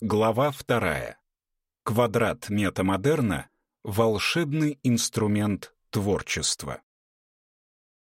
Глава вторая. Квадрат метамодерна — волшебный инструмент творчества.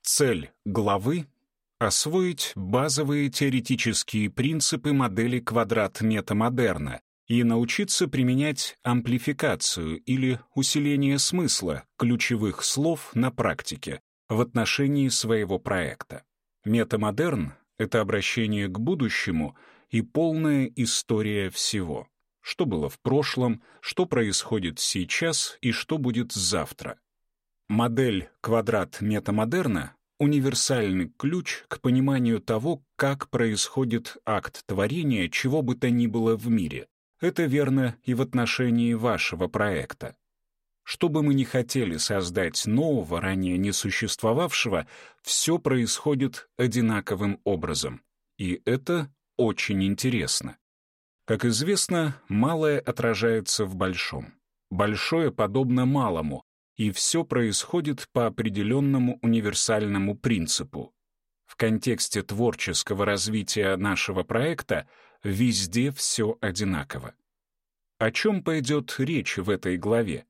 Цель главы — освоить базовые теоретические принципы модели квадрат метамодерна и научиться применять амплификацию или усиление смысла ключевых слов на практике в отношении своего проекта. Метамодерн — это обращение к будущему и полная история всего. Что было в прошлом, что происходит сейчас и что будет завтра. Модель квадрат метамодерна — универсальный ключ к пониманию того, как происходит акт творения чего бы то ни было в мире. Это верно и в отношении вашего проекта. Что бы мы ни хотели создать нового, ранее не существовавшего, все происходит одинаковым образом. И это очень интересно. Как известно, малое отражается в большом. Большое подобно малому, и все происходит по определенному универсальному принципу. В контексте творческого развития нашего проекта везде все одинаково. О чем пойдет речь в этой главе?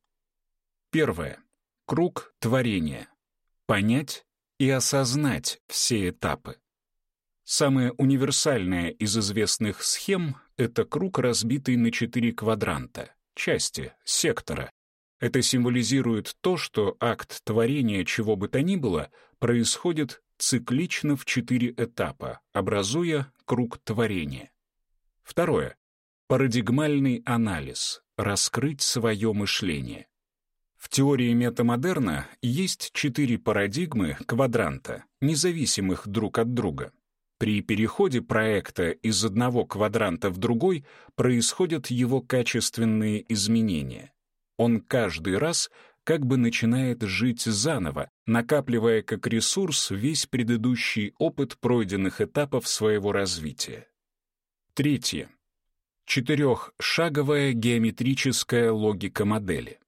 Первое. Круг творения. Понять и осознать все этапы. Самая универсальная из известных схем — это круг, разбитый на четыре квадранта, части, сектора. Это символизирует то, что акт творения чего бы то ни было происходит циклично в четыре этапа, образуя круг творения. Второе. Парадигмальный анализ. Раскрыть свое мышление. В теории метамодерна есть четыре парадигмы квадранта, независимых друг от друга. При переходе проекта из одного квадранта в другой происходят его качественные изменения. Он каждый раз как бы начинает жить заново, накапливая как ресурс весь предыдущий опыт пройденных этапов своего развития. Третье. Четырехшаговая геометрическая логика модели.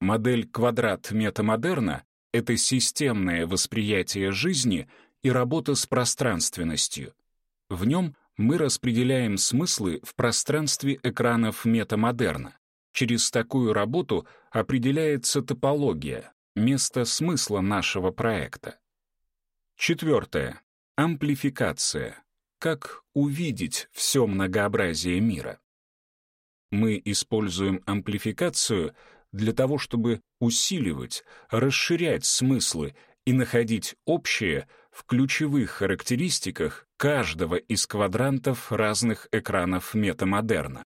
Модель квадрат метамодерна — это системное восприятие жизни и работа с пространственностью. В нем мы распределяем смыслы в пространстве экранов метамодерна. Через такую работу определяется топология, место смысла нашего проекта. Четвертое. Амплификация. Как увидеть все многообразие мира. Мы используем амплификацию — для того, чтобы усиливать, расширять смыслы и находить общее в ключевых характеристиках каждого из квадрантов разных экранов метамодерна.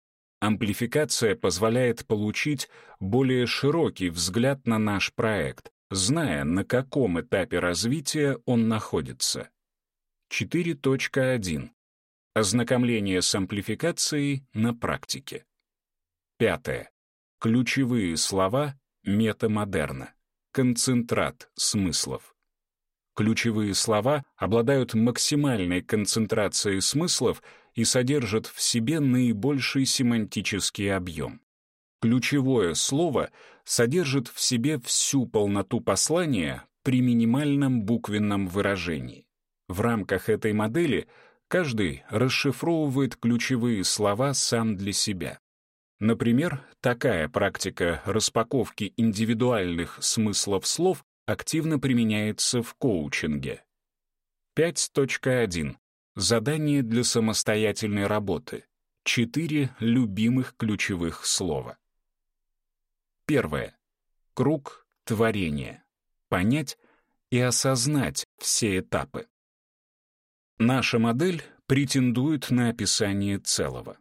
Амплификация позволяет получить более широкий взгляд на наш проект, зная, на каком этапе развития он находится. 4.1. Ознакомление с амплификацией на практике. Пятое. Ключевые слова метамодерна. Концентрат смыслов. Ключевые слова обладают максимальной концентрацией смыслов и содержат в себе наибольший семантический объем. Ключевое слово содержит в себе всю полноту послания при минимальном буквенном выражении. В рамках этой модели каждый расшифровывает ключевые слова сам для себя. Например, такая практика распаковки индивидуальных смыслов слов активно применяется в коучинге. 5.1. Задание для самостоятельной работы. Четыре любимых ключевых слова. Первое. Круг творения. Понять и осознать все этапы. Наша модель претендует на описание целого.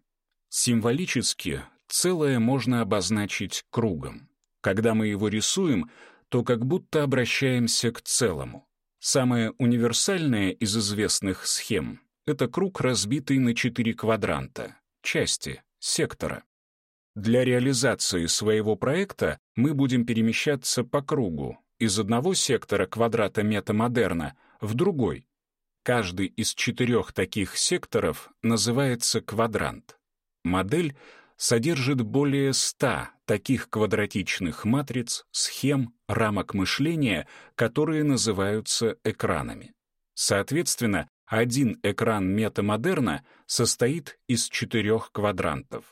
Символически целое можно обозначить кругом. Когда мы его рисуем, то как будто обращаемся к целому. Самая универсальная из известных схем — это круг, разбитый на четыре квадранта, части, сектора. Для реализации своего проекта мы будем перемещаться по кругу из одного сектора квадрата метамодерна в другой. Каждый из четырех таких секторов называется квадрант. Модель — содержит более ста таких квадратичных матриц, схем, рамок мышления, которые называются экранами. Соответственно, один экран метамодерна состоит из четырех квадрантов.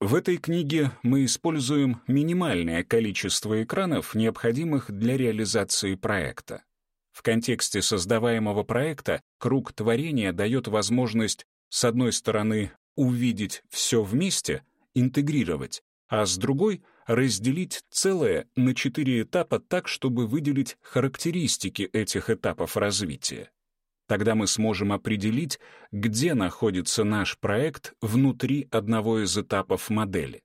В этой книге мы используем минимальное количество экранов, необходимых для реализации проекта. В контексте создаваемого проекта круг творения дает возможность, с одной стороны, увидеть все вместе, интегрировать, а с другой — разделить целое на четыре этапа так, чтобы выделить характеристики этих этапов развития. Тогда мы сможем определить, где находится наш проект внутри одного из этапов модели.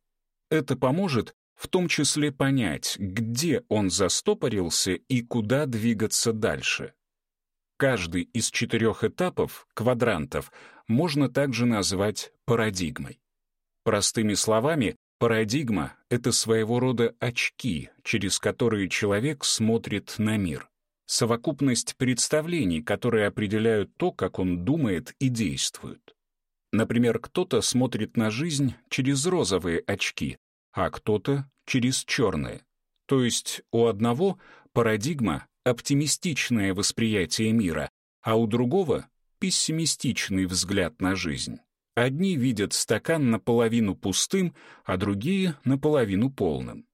Это поможет в том числе понять, где он застопорился и куда двигаться дальше. Каждый из четырех этапов, квадрантов, можно также назвать парадигмой. Простыми словами, парадигма — это своего рода очки, через которые человек смотрит на мир совокупность представлений, которые определяют то, как он думает и действует. Например, кто-то смотрит на жизнь через розовые очки, а кто-то через черные. То есть у одного парадигма — оптимистичное восприятие мира, а у другого — пессимистичный взгляд на жизнь. Одни видят стакан наполовину пустым, а другие — наполовину полным.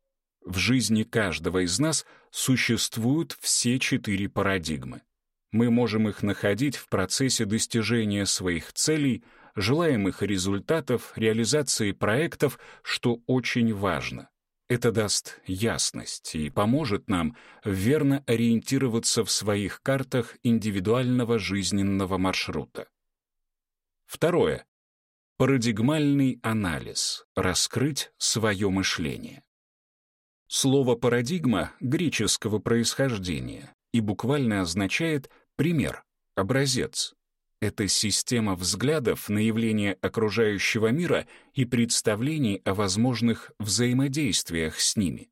В жизни каждого из нас существуют все четыре парадигмы. Мы можем их находить в процессе достижения своих целей, желаемых результатов, реализации проектов, что очень важно. Это даст ясность и поможет нам верно ориентироваться в своих картах индивидуального жизненного маршрута. Второе. Парадигмальный анализ. Раскрыть свое мышление. Слово «парадигма» греческого происхождения и буквально означает «пример», «образец». Это система взглядов на явления окружающего мира и представлений о возможных взаимодействиях с ними.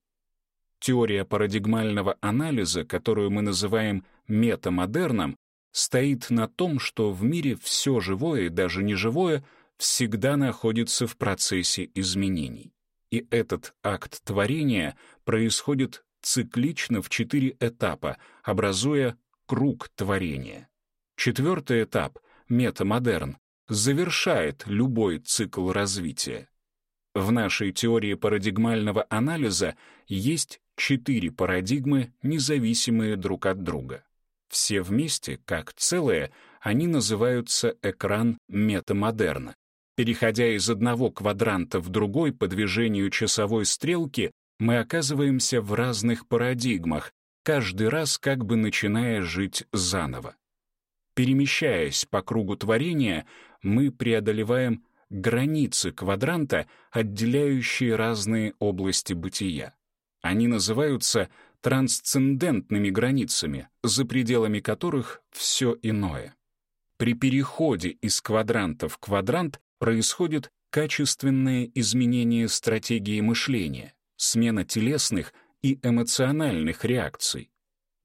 Теория парадигмального анализа, которую мы называем метамодерном, стоит на том, что в мире все живое и даже неживое всегда находится в процессе изменений и этот акт творения происходит циклично в четыре этапа, образуя круг творения. Четвертый этап, метамодерн, завершает любой цикл развития. В нашей теории парадигмального анализа есть четыре парадигмы, независимые друг от друга. Все вместе, как целое, они называются экран метамодерна. Переходя из одного квадранта в другой по движению часовой стрелки, мы оказываемся в разных парадигмах, каждый раз как бы начиная жить заново. Перемещаясь по кругу творения, мы преодолеваем границы квадранта, отделяющие разные области бытия. Они называются трансцендентными границами, за пределами которых все иное. При переходе из квадранта в квадрант происходит качественное изменение стратегии мышления, смена телесных и эмоциональных реакций.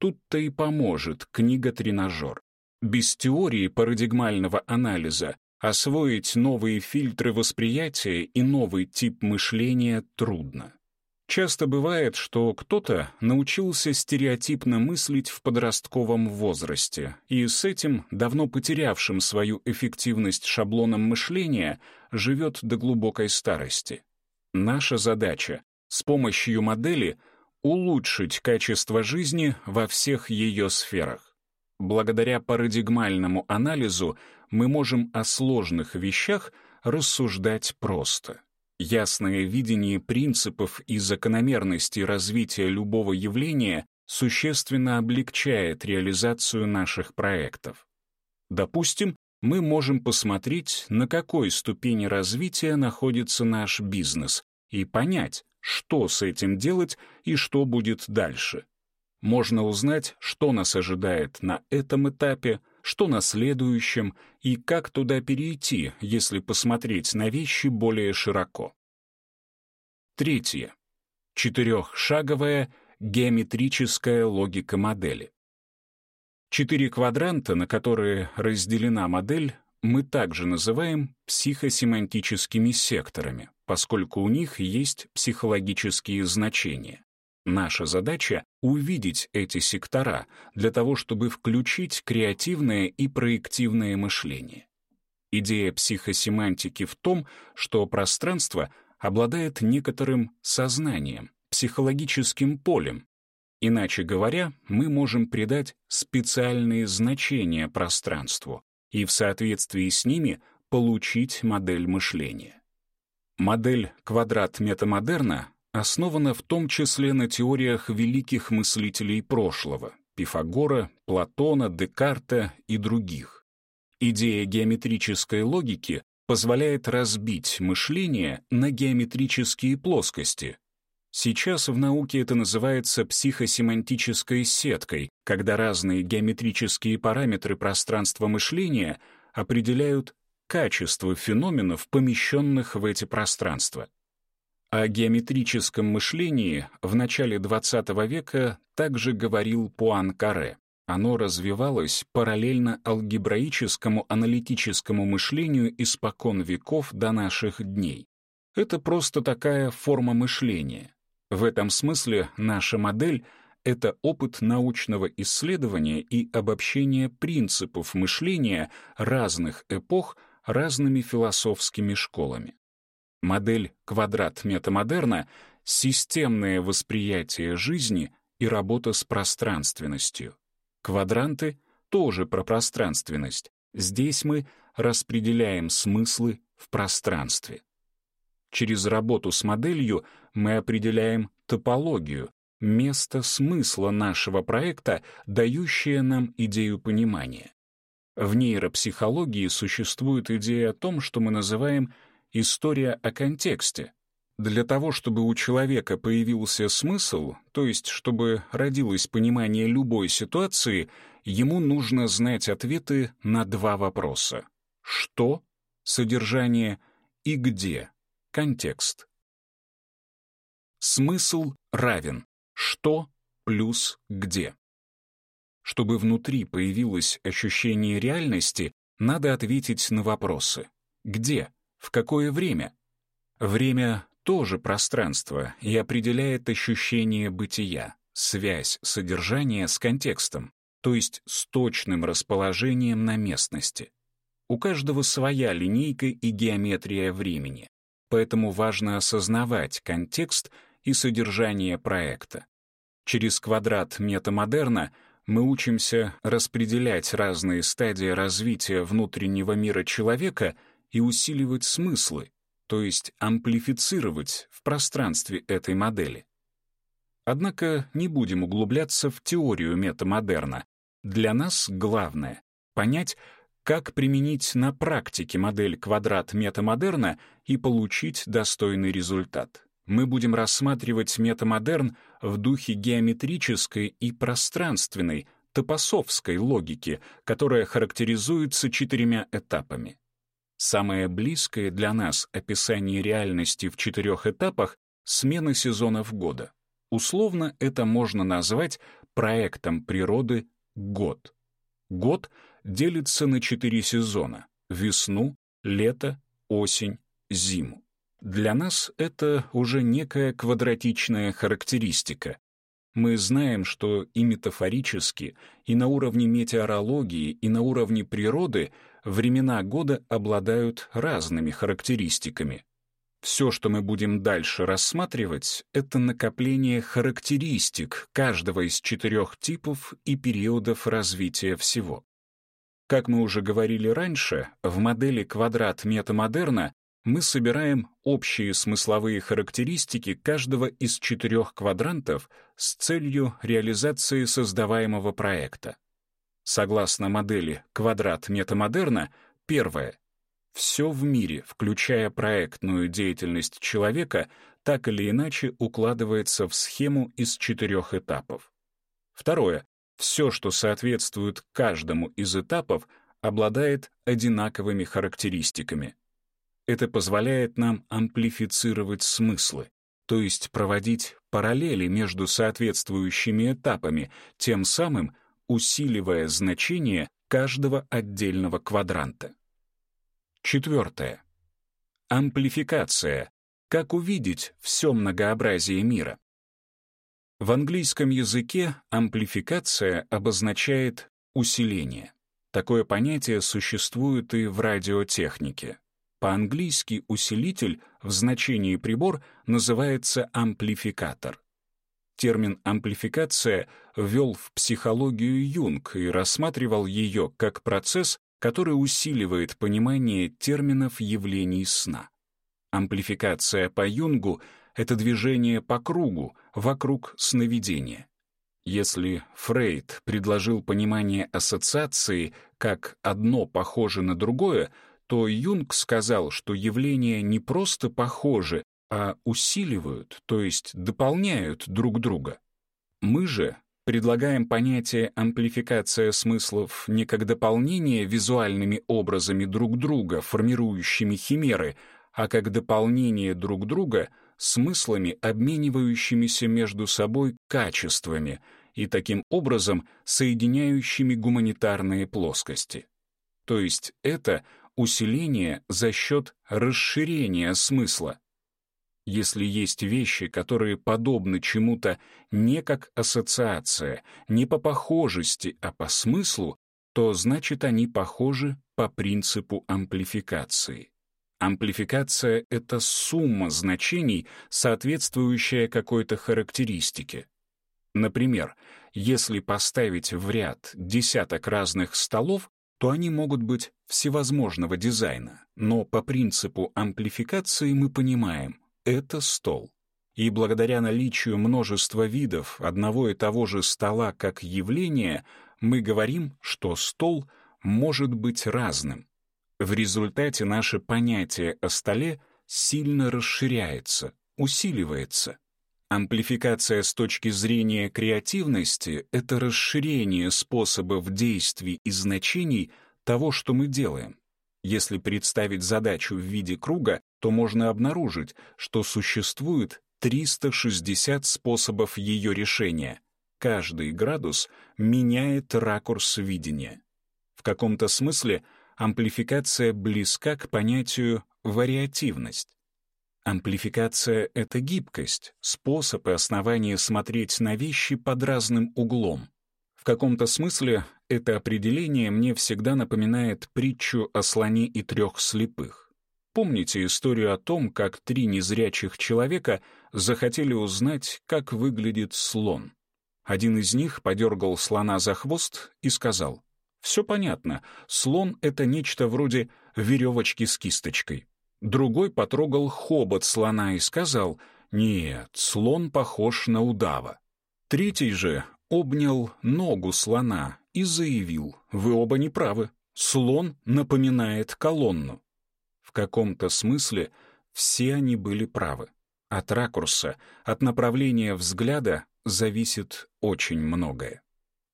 Тут-то и поможет книга-тренажер. Без теории парадигмального анализа освоить новые фильтры восприятия и новый тип мышления трудно. Часто бывает, что кто-то научился стереотипно мыслить в подростковом возрасте, и с этим, давно потерявшим свою эффективность шаблоном мышления, живет до глубокой старости. Наша задача — с помощью модели улучшить качество жизни во всех ее сферах. Благодаря парадигмальному анализу мы можем о сложных вещах рассуждать просто — Ясное видение принципов и закономерностей развития любого явления существенно облегчает реализацию наших проектов. Допустим, мы можем посмотреть, на какой ступени развития находится наш бизнес, и понять, что с этим делать и что будет дальше. Можно узнать, что нас ожидает на этом этапе, что на следующем и как туда перейти, если посмотреть на вещи более широко. Третье. Четырехшаговая геометрическая логика модели. Четыре квадранта, на которые разделена модель, мы также называем психосемантическими секторами, поскольку у них есть психологические значения. Наша задача — увидеть эти сектора для того, чтобы включить креативное и проективное мышление. Идея психосемантики в том, что пространство обладает некоторым сознанием, психологическим полем. Иначе говоря, мы можем придать специальные значения пространству и в соответствии с ними получить модель мышления. Модель квадрат метамодерна основана в том числе на теориях великих мыслителей прошлого — Пифагора, Платона, Декарта и других. Идея геометрической логики позволяет разбить мышление на геометрические плоскости. Сейчас в науке это называется психосемантической сеткой, когда разные геометрические параметры пространства мышления определяют качество феноменов, помещенных в эти пространства. О геометрическом мышлении в начале XX века также говорил Пуан Каре. Оно развивалось параллельно алгебраическому аналитическому мышлению испокон веков до наших дней. Это просто такая форма мышления. В этом смысле наша модель — это опыт научного исследования и обобщения принципов мышления разных эпох разными философскими школами. Модель квадрат метамодерна — системное восприятие жизни и работа с пространственностью. Квадранты — тоже про пространственность. Здесь мы распределяем смыслы в пространстве. Через работу с моделью мы определяем топологию, место смысла нашего проекта, дающее нам идею понимания. В нейропсихологии существует идея о том, что мы называем история о контексте. Для того, чтобы у человека появился смысл, то есть чтобы родилось понимание любой ситуации, ему нужно знать ответы на два вопроса. Что — содержание и где — контекст. Смысл равен что плюс где. Чтобы внутри появилось ощущение реальности, надо ответить на вопросы. Где? В какое время? Время — тоже пространство и определяет ощущение бытия, связь содержания с контекстом, то есть с точным расположением на местности. У каждого своя линейка и геометрия времени, поэтому важно осознавать контекст и содержание проекта. Через квадрат метамодерна мы учимся распределять разные стадии развития внутреннего мира человека — и усиливать смыслы, то есть амплифицировать в пространстве этой модели. Однако не будем углубляться в теорию метамодерна. Для нас главное — понять, как применить на практике модель квадрат метамодерна и получить достойный результат. Мы будем рассматривать метамодерн в духе геометрической и пространственной, топосовской логики, которая характеризуется четырьмя этапами. Самое близкое для нас описание реальности в четырех этапах — смена сезонов года. Условно это можно назвать проектом природы «год». Год делится на четыре сезона — весну, лето, осень, зиму. Для нас это уже некая квадратичная характеристика. Мы знаем, что и метафорически, и на уровне метеорологии, и на уровне природы — времена года обладают разными характеристиками. Все, что мы будем дальше рассматривать, это накопление характеристик каждого из четырех типов и периодов развития всего. Как мы уже говорили раньше, в модели квадрат метамодерна мы собираем общие смысловые характеристики каждого из четырех квадрантов с целью реализации создаваемого проекта. Согласно модели «Квадрат метамодерна», первое — все в мире, включая проектную деятельность человека, так или иначе укладывается в схему из четырех этапов. Второе — все, что соответствует каждому из этапов, обладает одинаковыми характеристиками. Это позволяет нам амплифицировать смыслы, то есть проводить параллели между соответствующими этапами, тем самым — усиливая значение каждого отдельного квадранта. Четвертое. Амплификация. Как увидеть все многообразие мира? В английском языке амплификация обозначает усиление. Такое понятие существует и в радиотехнике. По-английски усилитель в значении прибор называется амплификатор. Термин «амплификация» ввел в психологию Юнг и рассматривал ее как процесс, который усиливает понимание терминов явлений сна. Амплификация по Юнгу — это движение по кругу, вокруг сновидения. Если Фрейд предложил понимание ассоциации как одно похоже на другое, то Юнг сказал, что явления не просто похожи, а усиливают, то есть дополняют друг друга. Мы же предлагаем понятие амплификация смыслов не как дополнение визуальными образами друг друга, формирующими химеры, а как дополнение друг друга смыслами, обменивающимися между собой качествами и таким образом соединяющими гуманитарные плоскости. То есть это усиление за счет расширения смысла. Если есть вещи, которые подобны чему-то не как ассоциация, не по похожести, а по смыслу, то значит они похожи по принципу амплификации. Амплификация — это сумма значений, соответствующая какой-то характеристике. Например, если поставить в ряд десяток разных столов, то они могут быть всевозможного дизайна, но по принципу амплификации мы понимаем — это стол. И благодаря наличию множества видов одного и того же стола как явления, мы говорим, что стол может быть разным. В результате наше понятие о столе сильно расширяется, усиливается. Амплификация с точки зрения креативности — это расширение способов действий и значений того, что мы делаем. Если представить задачу в виде круга, то можно обнаружить, что существует 360 способов ее решения. Каждый градус меняет ракурс видения. В каком-то смысле амплификация близка к понятию вариативность. Амплификация — это гибкость, способ и основание смотреть на вещи под разным углом. В каком-то смысле это определение мне всегда напоминает притчу о слоне и трех слепых. Помните историю о том, как три незрячих человека захотели узнать, как выглядит слон? Один из них подергал слона за хвост и сказал, «Все понятно, слон — это нечто вроде веревочки с кисточкой. Другой потрогал хобот слона и сказал, «Нет, слон похож на удава». Третий же обнял ногу слона и заявил, «Вы оба неправы, слон напоминает колонну». Каком-то смысле все они были правы. От ракурса, от направления взгляда зависит очень многое.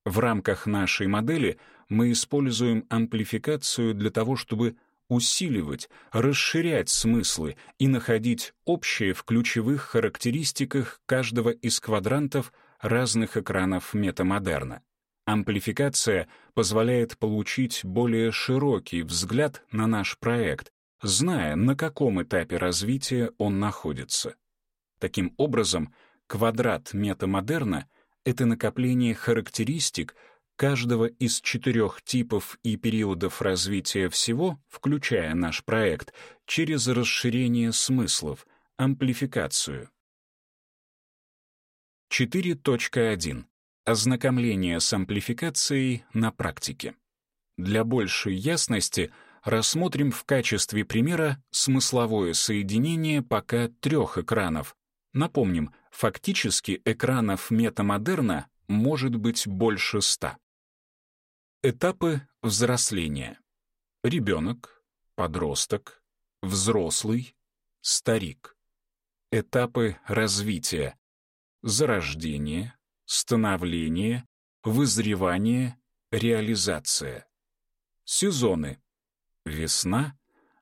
В рамках нашей модели мы используем амплификацию для того, чтобы усиливать, расширять смыслы и находить общее в ключевых характеристиках каждого из квадрантов разных экранов метамодерна. Амплификация позволяет получить более широкий взгляд на наш проект, зная, на каком этапе развития он находится. Таким образом, квадрат метамодерна — это накопление характеристик, каждого из четырех типов и периодов развития всего, включая наш проект, через расширение смыслов, амплификацию. 4.1. Ознакомление с амплификацией на практике. Для большей ясности рассмотрим в качестве примера смысловое соединение пока трех экранов. Напомним, фактически экранов метамодерна может быть больше ста. Этапы взросления. Ребенок, подросток, взрослый, старик. Этапы развития. Зарождение, становление, вызревание, реализация. Сезоны. Весна,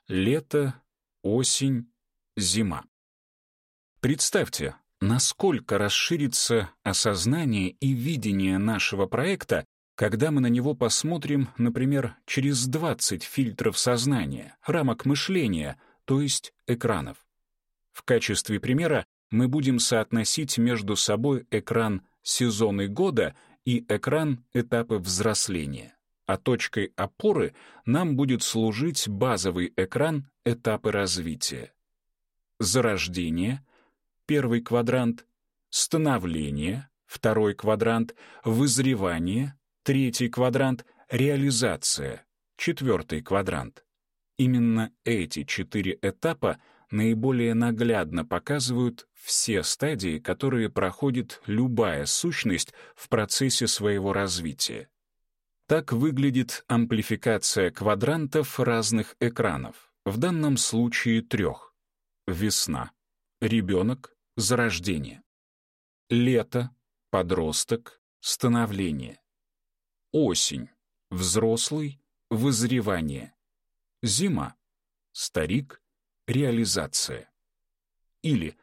лето, осень, зима. Представьте, насколько расширится осознание и видение нашего проекта, когда мы на него посмотрим, например, через 20 фильтров сознания, рамок мышления, то есть экранов. В качестве примера мы будем соотносить между собой экран сезоны года и экран этапы взросления. А точкой опоры нам будет служить базовый экран этапы развития. Зарождение — первый квадрант, становление — второй квадрант, вызревание — третий квадрант, реализация — четвертый квадрант. Именно эти четыре этапа наиболее наглядно показывают все стадии, которые проходит любая сущность в процессе своего развития. Так выглядит амплификация квадрантов разных экранов, в данном случае трех. Весна, ребенок, зарождение. Лето, подросток, становление. Осень, взрослый, вызревание. Зима, старик, реализация. Или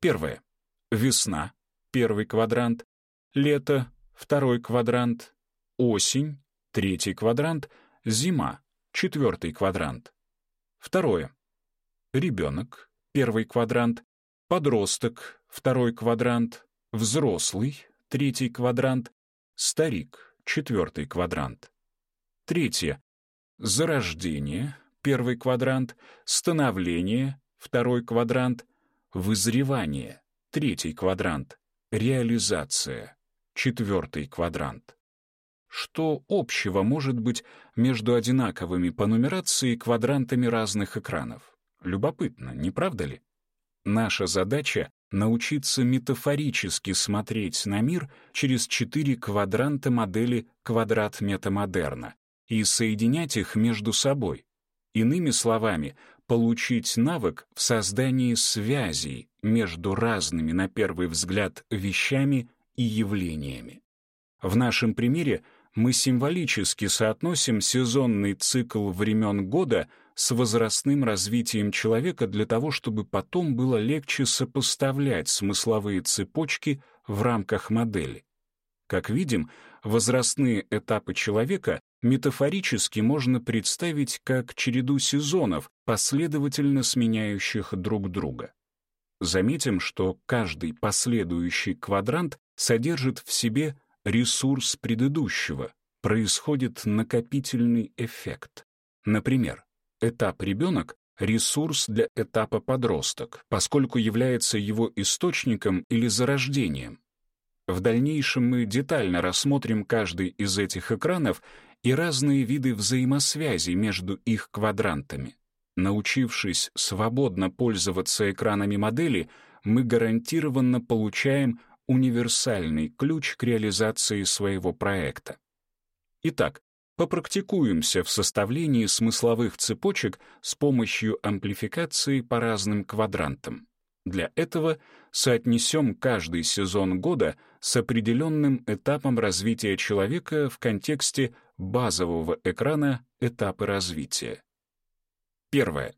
первое — весна, первый квадрант, лето, второй квадрант, осень, третий квадрант, зима, четвертый квадрант. Второе — ребенок, первый квадрант, подросток, второй квадрант, взрослый, третий квадрант, старик, четвертый квадрант. Третье — зарождение, первый квадрант, становление, второй квадрант, вызревание, третий квадрант, реализация, четвертый квадрант. Что общего может быть между одинаковыми по нумерации квадрантами разных экранов? Любопытно, не правда ли? Наша задача — научиться метафорически смотреть на мир через четыре квадранта модели квадрат метамодерна и соединять их между собой, Иными словами, получить навык в создании связей между разными, на первый взгляд, вещами и явлениями. В нашем примере мы символически соотносим сезонный цикл времен года с возрастным развитием человека для того, чтобы потом было легче сопоставлять смысловые цепочки в рамках модели. Как видим, возрастные этапы человека метафорически можно представить как череду сезонов, последовательно сменяющих друг друга. Заметим, что каждый последующий квадрант содержит в себе ресурс предыдущего, происходит накопительный эффект. Например, этап ребенок — ресурс для этапа подросток, поскольку является его источником или зарождением. В дальнейшем мы детально рассмотрим каждый из этих экранов и разные виды взаимосвязи между их квадрантами. Научившись свободно пользоваться экранами модели, мы гарантированно получаем универсальный ключ к реализации своего проекта. Итак, попрактикуемся в составлении смысловых цепочек с помощью амплификации по разным квадрантам. Для этого соотнесем каждый сезон года с определенным этапом развития человека в контексте базового экрана этапы развития. Первое.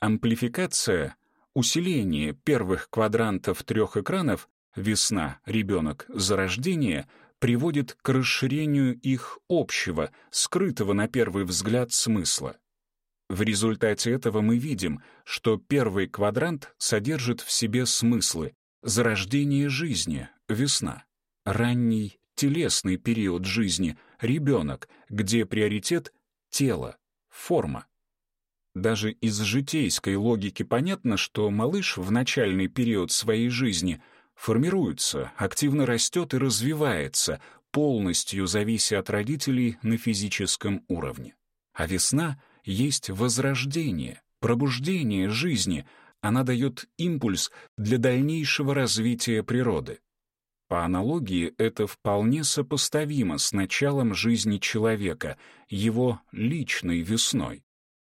Амплификация, усиление первых квадрантов трех экранов весна, ребенок, зарождение приводит к расширению их общего, скрытого на первый взгляд смысла. В результате этого мы видим, что первый квадрант содержит в себе смыслы зарождение жизни, весна, ранний телесный период жизни, ребенок, где приоритет — тело, форма. Даже из житейской логики понятно, что малыш в начальный период своей жизни формируется, активно растет и развивается, полностью завися от родителей на физическом уровне. А весна есть возрождение, пробуждение жизни, она дает импульс для дальнейшего развития природы. По аналогии, это вполне сопоставимо с началом жизни человека, его личной весной.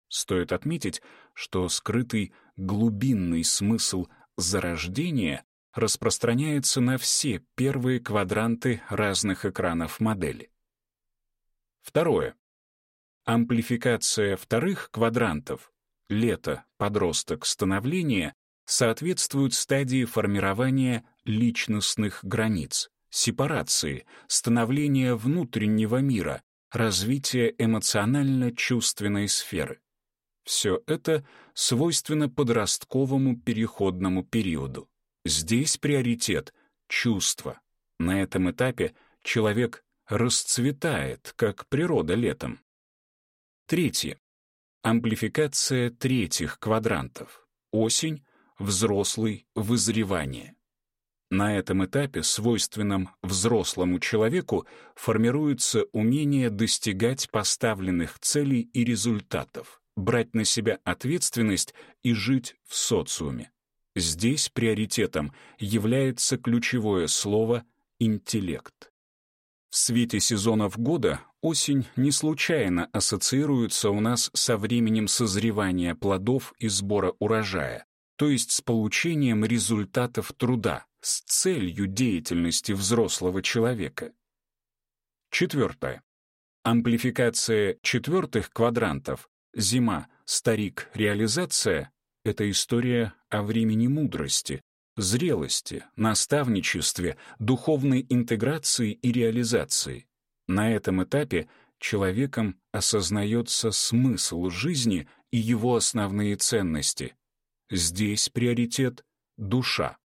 Стоит отметить, что скрытый глубинный смысл зарождения распространяется на все первые квадранты разных экранов модели. Второе. Амплификация вторых квадрантов — лето, подросток, становление — соответствуют стадии формирования личностных границ, сепарации, становления внутреннего мира, развития эмоционально-чувственной сферы. Все это свойственно подростковому переходному периоду. Здесь приоритет — чувство. На этом этапе человек расцветает, как природа летом. Третье. Амплификация третьих квадрантов. Осень, взрослый, вызревание. На этом этапе, свойственном взрослому человеку, формируется умение достигать поставленных целей и результатов, брать на себя ответственность и жить в социуме. Здесь приоритетом является ключевое слово «интеллект». В свете сезонов года осень не случайно ассоциируется у нас со временем созревания плодов и сбора урожая, то есть с получением результатов труда, с целью деятельности взрослого человека. Четвертое. Амплификация четвертых квадрантов «Зима», «Старик», «Реализация» — это история о времени мудрости, зрелости, наставничестве, духовной интеграции и реализации. На этом этапе человеком осознается смысл жизни и его основные ценности. Здесь приоритет — душа.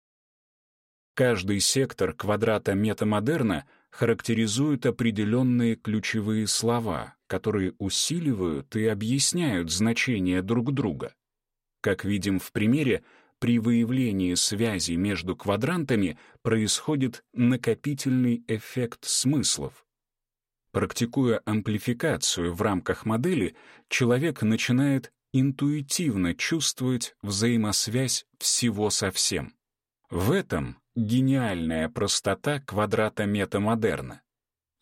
Каждый сектор квадрата метамодерна характеризует определенные ключевые слова, которые усиливают и объясняют значение друг друга. Как видим в примере, при выявлении связи между квадрантами происходит накопительный эффект смыслов. Практикуя амплификацию в рамках модели, человек начинает интуитивно чувствовать взаимосвязь всего со всем. В этом гениальная простота квадрата метамодерна.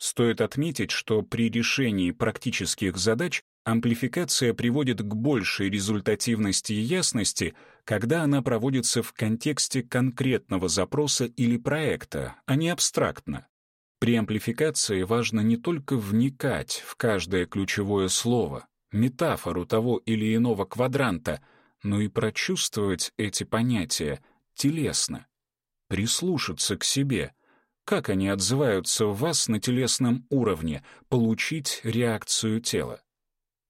Стоит отметить, что при решении практических задач амплификация приводит к большей результативности и ясности, когда она проводится в контексте конкретного запроса или проекта, а не абстрактно. При амплификации важно не только вникать в каждое ключевое слово, метафору того или иного квадранта, но и прочувствовать эти понятия телесно, прислушаться к себе — как они отзываются в вас на телесном уровне, получить реакцию тела.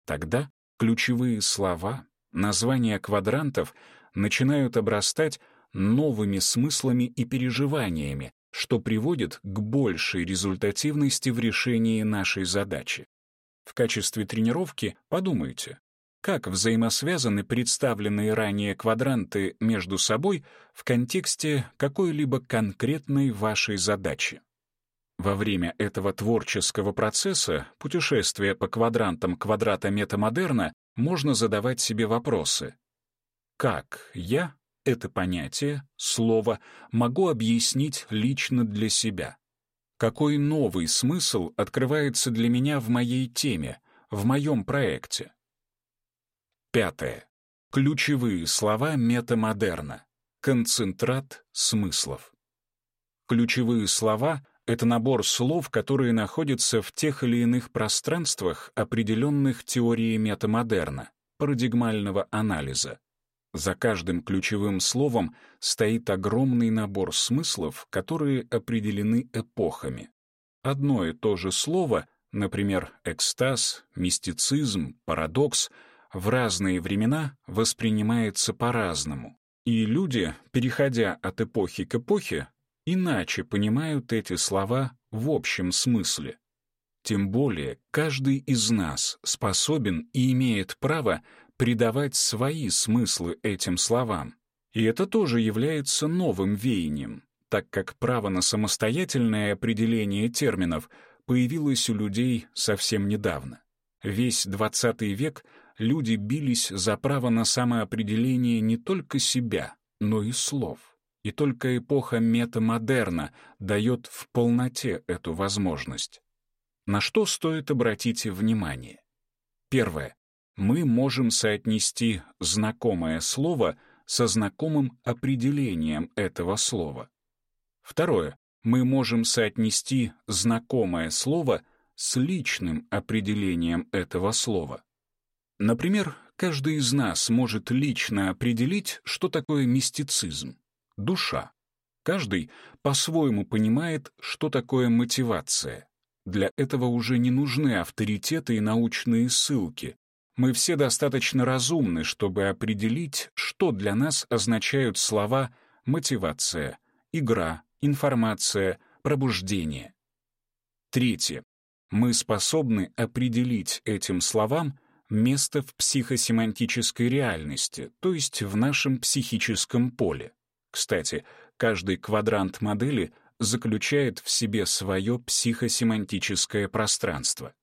Тогда ключевые слова, названия квадрантов начинают обрастать новыми смыслами и переживаниями, что приводит к большей результативности в решении нашей задачи. В качестве тренировки подумайте, как взаимосвязаны представленные ранее квадранты между собой в контексте какой-либо конкретной вашей задачи. Во время этого творческого процесса, путешествия по квадрантам квадрата метамодерна, можно задавать себе вопросы. Как я это понятие, слово, могу объяснить лично для себя? Какой новый смысл открывается для меня в моей теме, в моем проекте? Пятое. Ключевые слова метамодерна. Концентрат смыслов. Ключевые слова — это набор слов, которые находятся в тех или иных пространствах, определенных теорией метамодерна, парадигмального анализа. За каждым ключевым словом стоит огромный набор смыслов, которые определены эпохами. Одно и то же слово, например, экстаз, мистицизм, парадокс — в разные времена воспринимается по-разному, и люди, переходя от эпохи к эпохе, иначе понимают эти слова в общем смысле. Тем более каждый из нас способен и имеет право придавать свои смыслы этим словам. И это тоже является новым веянием, так как право на самостоятельное определение терминов появилось у людей совсем недавно. Весь XX век люди бились за право на самоопределение не только себя, но и слов. И только эпоха метамодерна дает в полноте эту возможность. На что стоит обратить внимание? Первое. Мы можем соотнести знакомое слово со знакомым определением этого слова. Второе. Мы можем соотнести знакомое слово с личным определением этого слова. Например, каждый из нас может лично определить, что такое мистицизм, душа. Каждый по-своему понимает, что такое мотивация. Для этого уже не нужны авторитеты и научные ссылки. Мы все достаточно разумны, чтобы определить, что для нас означают слова мотивация, игра, информация, пробуждение. Третье. Мы способны определить этим словам место в психосемантической реальности, то есть в нашем психическом поле. Кстати, каждый квадрант модели заключает в себе свое психосемантическое пространство.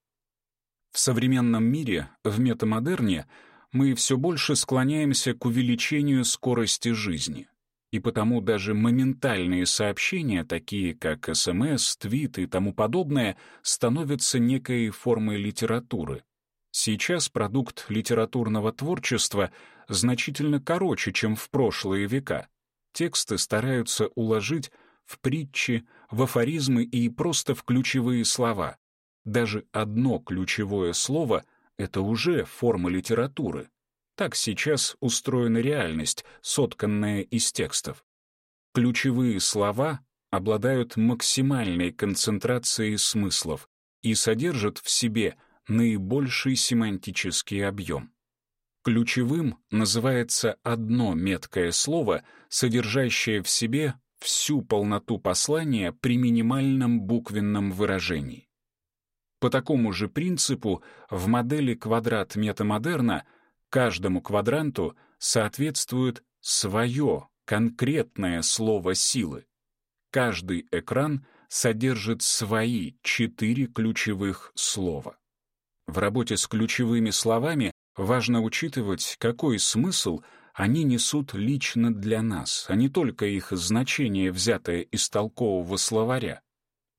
В современном мире, в метамодерне, мы все больше склоняемся к увеличению скорости жизни. И потому даже моментальные сообщения, такие как СМС, твит и тому подобное, становятся некой формой литературы. Сейчас продукт литературного творчества значительно короче, чем в прошлые века. Тексты стараются уложить в притчи, в афоризмы и просто в ключевые слова. Даже одно ключевое слово — это уже форма литературы. Так сейчас устроена реальность, сотканная из текстов. Ключевые слова обладают максимальной концентрацией смыслов и содержат в себе наибольший семантический объем. Ключевым называется одно меткое слово, содержащее в себе всю полноту послания при минимальном буквенном выражении. По такому же принципу в модели квадрат метамодерна каждому квадранту соответствует свое конкретное слово силы. Каждый экран содержит свои четыре ключевых слова. В работе с ключевыми словами важно учитывать, какой смысл они несут лично для нас, а не только их значение, взятое из толкового словаря.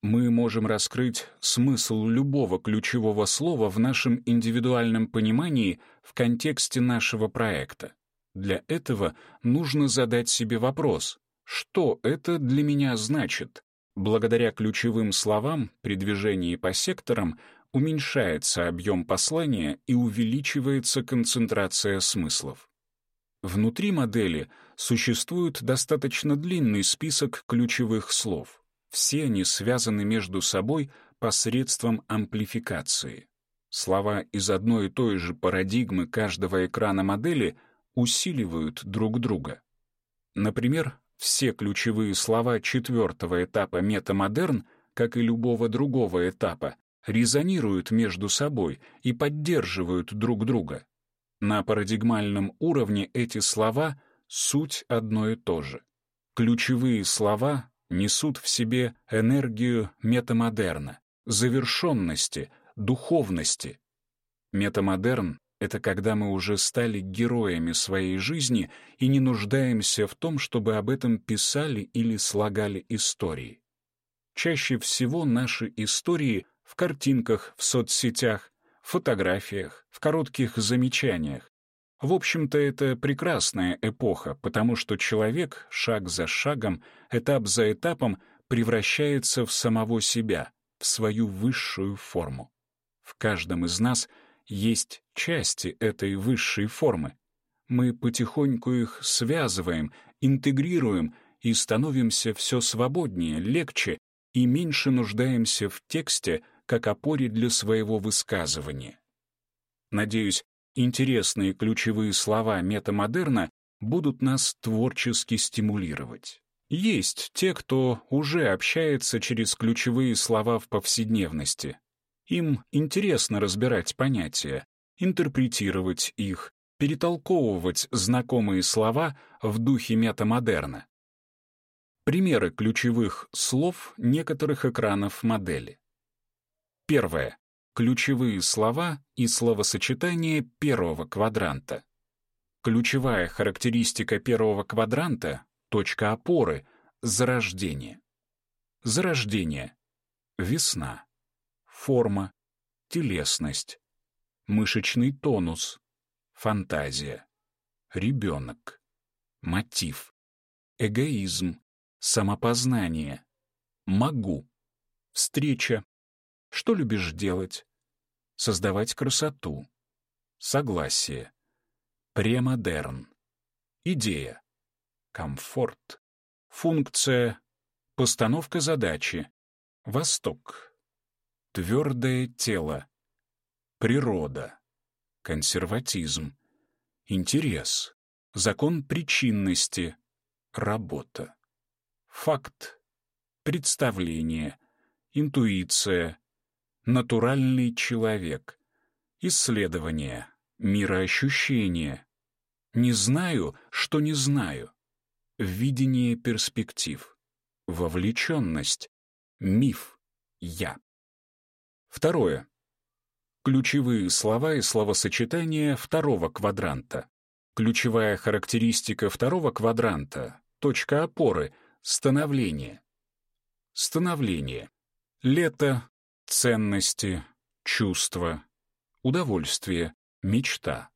Мы можем раскрыть смысл любого ключевого слова в нашем индивидуальном понимании в контексте нашего проекта. Для этого нужно задать себе вопрос, что это для меня значит? Благодаря ключевым словам при движении по секторам уменьшается объем послания и увеличивается концентрация смыслов. Внутри модели существует достаточно длинный список ключевых слов. Все они связаны между собой посредством амплификации. Слова из одной и той же парадигмы каждого экрана модели усиливают друг друга. Например, все ключевые слова четвертого этапа метамодерн, как и любого другого этапа, резонируют между собой и поддерживают друг друга. На парадигмальном уровне эти слова — суть одно и то же. Ключевые слова несут в себе энергию метамодерна, завершенности, духовности. Метамодерн — это когда мы уже стали героями своей жизни и не нуждаемся в том, чтобы об этом писали или слагали истории. Чаще всего наши истории в картинках в соцсетях, фотографиях, в коротких замечаниях. В общем-то, это прекрасная эпоха, потому что человек шаг за шагом, этап за этапом превращается в самого себя, в свою высшую форму. В каждом из нас есть части этой высшей формы. Мы потихоньку их связываем, интегрируем и становимся все свободнее, легче и меньше нуждаемся в тексте, как опоре для своего высказывания. Надеюсь, интересные ключевые слова метамодерна будут нас творчески стимулировать. Есть те, кто уже общается через ключевые слова в повседневности. Им интересно разбирать понятия, интерпретировать их, перетолковывать знакомые слова в духе метамодерна. Примеры ключевых слов некоторых экранов модели. Первое. Ключевые слова и словосочетания первого квадранта. Ключевая характеристика первого квадранта — точка опоры, зарождение. Зарождение. Весна. Форма. Телесность. Мышечный тонус. Фантазия. Ребенок. Мотив. Эгоизм. Самопознание. Могу. Встреча. Что любишь делать? Создавать красоту. Согласие. Премодерн. Идея. Комфорт. Функция. Постановка задачи. Восток. Твердое тело. Природа. Консерватизм. Интерес. Закон причинности. работа. Факт, представление, интуиция, натуральный человек, исследование, мироощущение. Не знаю, что не знаю. Видение перспектив, вовлеченность, миф, я. Второе. Ключевые слова и словосочетания второго квадранта. Ключевая характеристика второго квадранта — точка опоры, становление. Становление. Лето, ценности, чувства, удовольствие, мечта,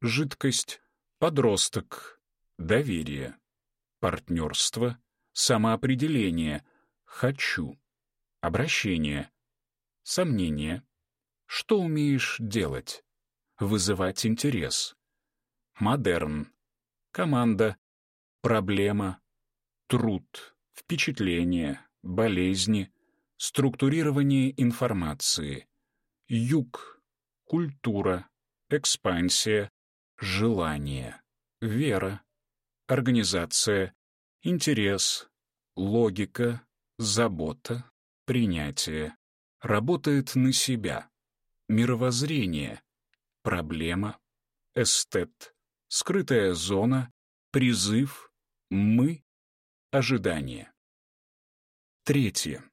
жидкость, подросток, доверие, партнерство, самоопределение, хочу, обращение, сомнение, что умеешь делать, вызывать интерес, модерн, команда, проблема, труд, впечатление, болезни, структурирование информации, юг, культура, экспансия, желание, вера, организация, интерес, логика, забота, принятие, работает на себя, мировоззрение, проблема, эстет, скрытая зона, призыв, мы, ожидание. Третье.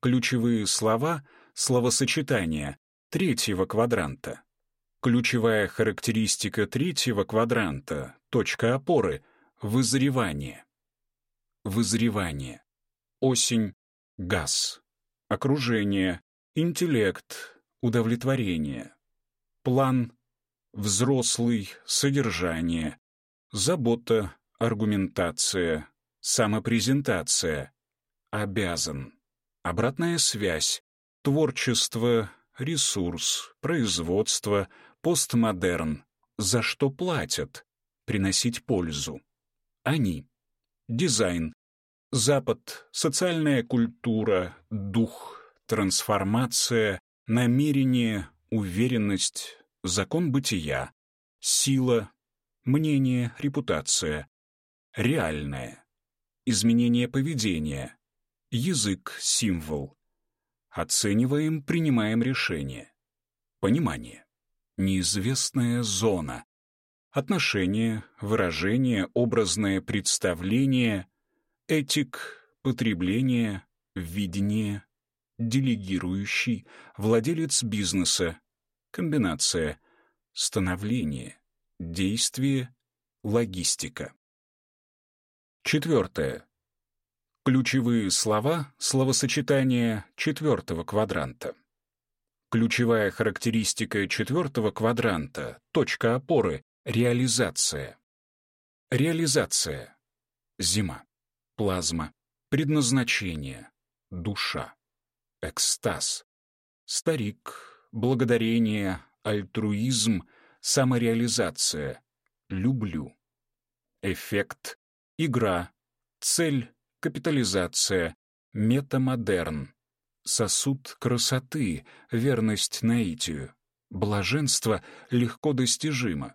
Ключевые слова, словосочетания третьего квадранта. Ключевая характеристика третьего квадранта, точка опоры, вызревание. Вызревание. Осень, газ. Окружение, интеллект, удовлетворение. План, взрослый, содержание. Забота, аргументация, самопрезентация. Обязан. Обратная связь, творчество, ресурс, производство, постмодерн. За что платят? Приносить пользу. Они. Дизайн. Запад, социальная культура, дух, трансформация, намерение, уверенность, закон бытия, сила, мнение, репутация, реальное, изменение поведения, язык, символ. Оцениваем, принимаем решение. Понимание. Неизвестная зона. Отношение, выражение, образное представление, этик, потребление, видение, делегирующий, владелец бизнеса, комбинация, становление, действие, логистика. Четвертое. Ключевые слова, словосочетания четвертого квадранта. Ключевая характеристика четвертого квадранта, точка опоры, реализация. Реализация. Зима. Плазма. Предназначение. Душа. Экстаз. Старик. Благодарение. Альтруизм. Самореализация. Люблю. Эффект. Игра. Цель капитализация, метамодерн, сосуд красоты, верность наитию, блаженство легко достижимо.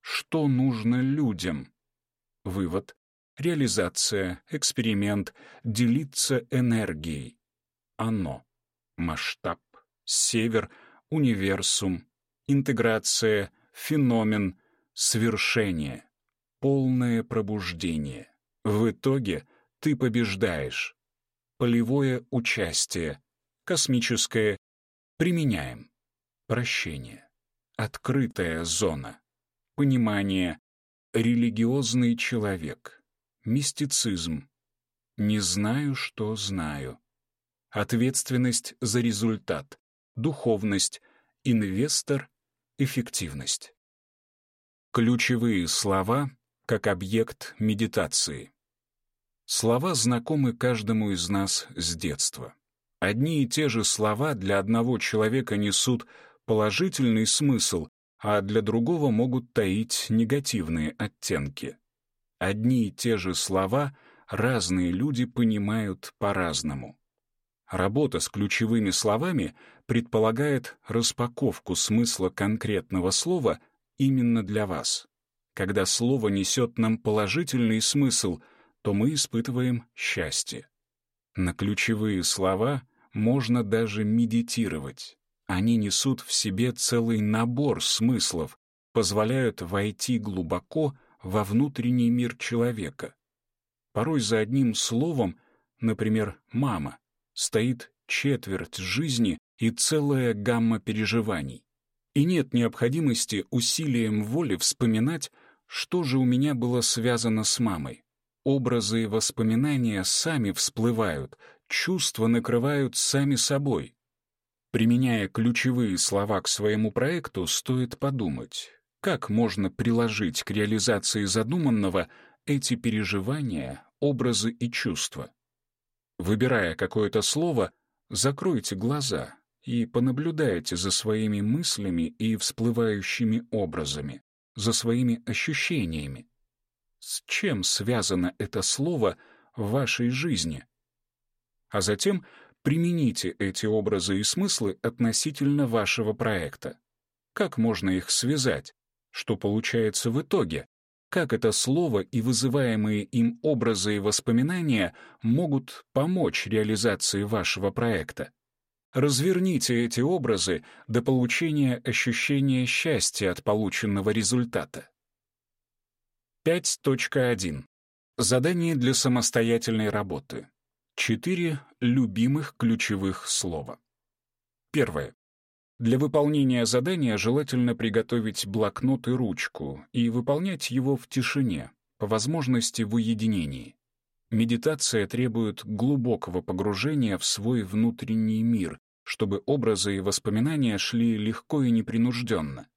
Что нужно людям? Вывод. Реализация, эксперимент, делиться энергией. Оно. Масштаб, север, универсум, интеграция, феномен, свершение, полное пробуждение. В итоге — ты побеждаешь. Полевое участие. Космическое. Применяем. Прощение. Открытая зона. Понимание. Религиозный человек. Мистицизм. Не знаю, что знаю. Ответственность за результат. Духовность. Инвестор. Эффективность. Ключевые слова как объект медитации. Слова знакомы каждому из нас с детства. Одни и те же слова для одного человека несут положительный смысл, а для другого могут таить негативные оттенки. Одни и те же слова разные люди понимают по-разному. Работа с ключевыми словами предполагает распаковку смысла конкретного слова именно для вас. Когда слово несет нам положительный смысл, то мы испытываем счастье. На ключевые слова можно даже медитировать. Они несут в себе целый набор смыслов, позволяют войти глубоко во внутренний мир человека. Порой за одним словом, например, «мама», стоит четверть жизни и целая гамма переживаний. И нет необходимости усилием воли вспоминать, что же у меня было связано с мамой. Образы и воспоминания сами всплывают, чувства накрывают сами собой. Применяя ключевые слова к своему проекту, стоит подумать, как можно приложить к реализации задуманного эти переживания, образы и чувства. Выбирая какое-то слово, закройте глаза и понаблюдайте за своими мыслями и всплывающими образами, за своими ощущениями. С чем связано это слово в вашей жизни? А затем примените эти образы и смыслы относительно вашего проекта. Как можно их связать? Что получается в итоге? Как это слово и вызываемые им образы и воспоминания могут помочь реализации вашего проекта? Разверните эти образы до получения ощущения счастья от полученного результата. 5.1. Задание для самостоятельной работы. Четыре любимых ключевых слова. Первое. Для выполнения задания желательно приготовить блокнот и ручку и выполнять его в тишине, по возможности в уединении. Медитация требует глубокого погружения в свой внутренний мир, чтобы образы и воспоминания шли легко и непринужденно.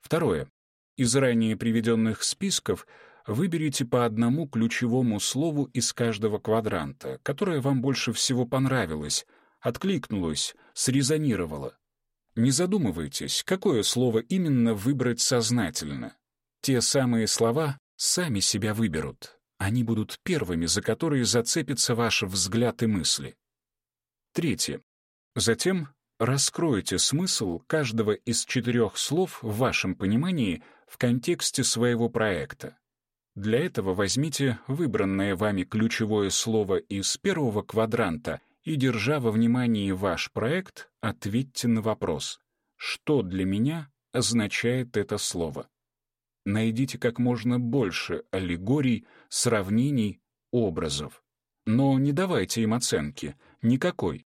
Второе. Из ранее приведенных списков выберите по одному ключевому слову из каждого квадранта, которое вам больше всего понравилось, откликнулось, срезонировало. Не задумывайтесь, какое слово именно выбрать сознательно. Те самые слова сами себя выберут. Они будут первыми, за которые зацепится ваш взгляд и мысли. Третье. Затем раскройте смысл каждого из четырех слов в вашем понимании в контексте своего проекта. Для этого возьмите выбранное вами ключевое слово из первого квадранта и, держа во внимании ваш проект, ответьте на вопрос «Что для меня означает это слово?» Найдите как можно больше аллегорий, сравнений, образов. Но не давайте им оценки, никакой.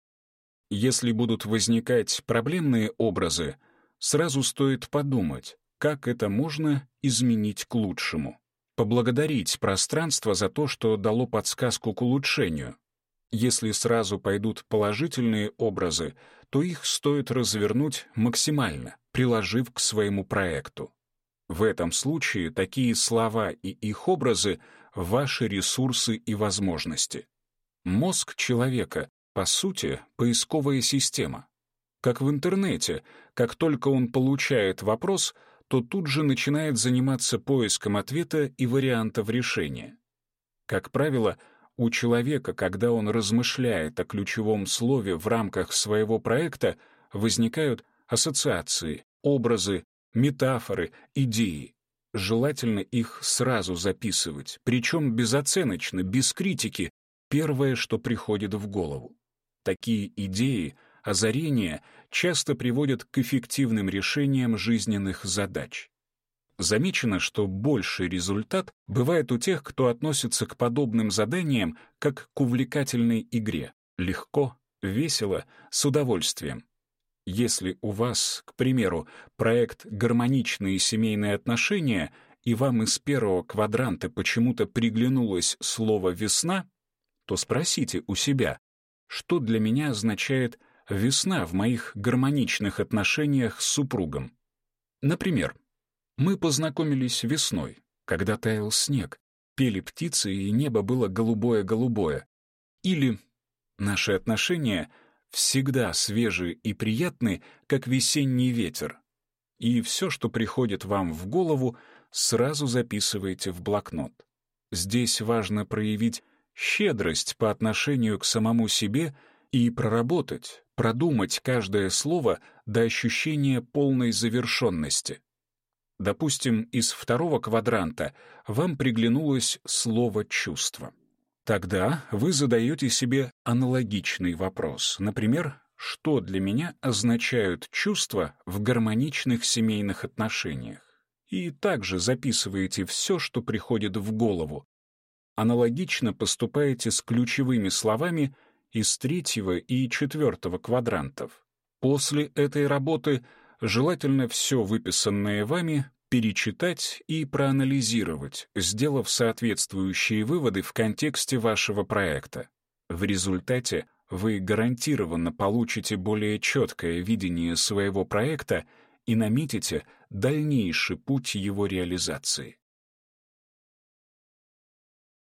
Если будут возникать проблемные образы, сразу стоит подумать, как это можно изменить к лучшему. Поблагодарить пространство за то, что дало подсказку к улучшению. Если сразу пойдут положительные образы, то их стоит развернуть максимально, приложив к своему проекту. В этом случае такие слова и их образы — ваши ресурсы и возможности. Мозг человека, по сути, поисковая система. Как в интернете, как только он получает вопрос — то тут же начинает заниматься поиском ответа и вариантов решения. Как правило, у человека, когда он размышляет о ключевом слове в рамках своего проекта, возникают ассоциации, образы, метафоры, идеи. Желательно их сразу записывать, причем безоценочно, без критики, первое, что приходит в голову. Такие идеи — озарения часто приводят к эффективным решениям жизненных задач. Замечено, что больший результат бывает у тех, кто относится к подобным заданиям как к увлекательной игре, легко, весело, с удовольствием. Если у вас, к примеру, проект «Гармоничные семейные отношения», и вам из первого квадранта почему-то приглянулось слово «весна», то спросите у себя, что для меня означает весна в моих гармоничных отношениях с супругом. Например, мы познакомились весной, когда таял снег, пели птицы и небо было голубое-голубое. Или наши отношения всегда свежие и приятны, как весенний ветер. И все, что приходит вам в голову, сразу записывайте в блокнот. Здесь важно проявить щедрость по отношению к самому себе и проработать, продумать каждое слово до ощущения полной завершенности. Допустим, из второго квадранта вам приглянулось слово «чувство». Тогда вы задаете себе аналогичный вопрос. Например, что для меня означают чувства в гармоничных семейных отношениях? И также записываете все, что приходит в голову. Аналогично поступаете с ключевыми словами из третьего и четвертого квадрантов. После этой работы желательно все выписанное вами перечитать и проанализировать, сделав соответствующие выводы в контексте вашего проекта. В результате вы гарантированно получите более четкое видение своего проекта и наметите дальнейший путь его реализации.